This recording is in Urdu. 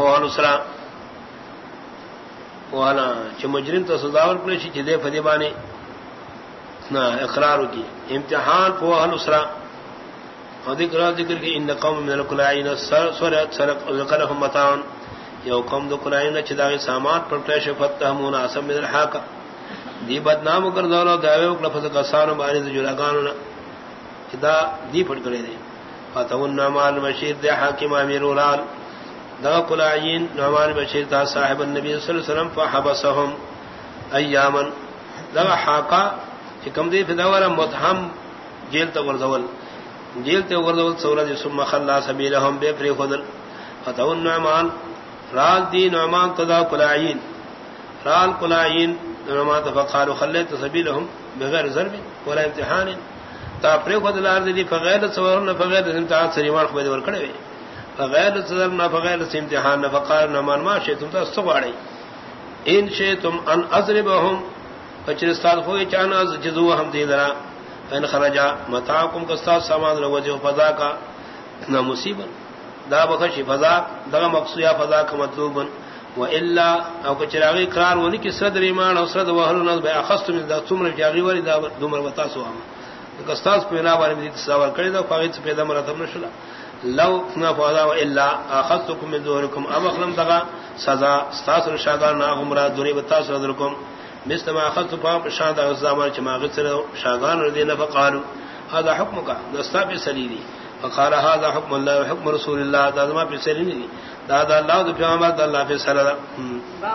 فوال اسرا وانا چ مجرم تو سزاور پرشی چ دے فدیبانی نا اقرار کی امتحان فوال اسرا اور ذکر ذکر کی ان قوم من القلائن سرت سرق ذکرهم متان یو قوم دو قلائن چ داغی سامان پر پیش فتحمون اسم من الحاق دی بدنام کر دولو دعوی لفظ قصان بارد جلگانو دا دی پھٹ کرے دے فتحون نعمان مشیر دے حاکم امیر اولال دا قلائن نعمان مشیر تا صاحب النبی صلی اللہ علیہ وسلم فحبسهم ایاما. دا حاقا چکم دی فدورا متحم جیل تا وردول. جیل تے وردول سورج ثم خلا سبیلهم بے فری خدل فتحون نعمان. رال دی نعمان تدا قلائن رال قلائن نعمان تفقالوا خلیت سبیلهم بغیر ضرب ولا امتحان. تا پر خود لار دی فغیر صور نہ فغیر امتحان سریوان خو دی ور کڑے فغیر صدر نہ فغیر امتحان نہ فقال نمان ما شئ تم تو سواڑی ان شئ تم ان اضربهم فچر استاد ہوئے چانا جزو ہم دی درا۔ ان خرجا متاکم کا استاد سامان روجو فضا کا۔ نہ مصیبت۔ دا بخشی فضا، دا مقصویا فضا کا مطلوب۔ و الا او کچراغی قرار ونی کی صدر ایمان او صدر وحل نظر بے اخست من دا تمر جاغی ولی دا دومر وتا سو ہم۔ کستاس پینا بارے میں تصور کرے دا فاغت سے پیدا مرتب نشلا۔ لو نا فضا و الا اخذتكم من دوركم ام اخلم تغا سزا استاس شاگار نا غمرا دوری بتا صدركم مثل ما اخذت فاق شاد الزمان چما غسر شاگان ردین فقالوا هذا حكمك دستا پہ سلیدی فقال هذا حكم الله وحكم رسول الله دا ما پہ سلیدی دا دا اللہ دو پیغمبر دا اللہ پہ سلیدی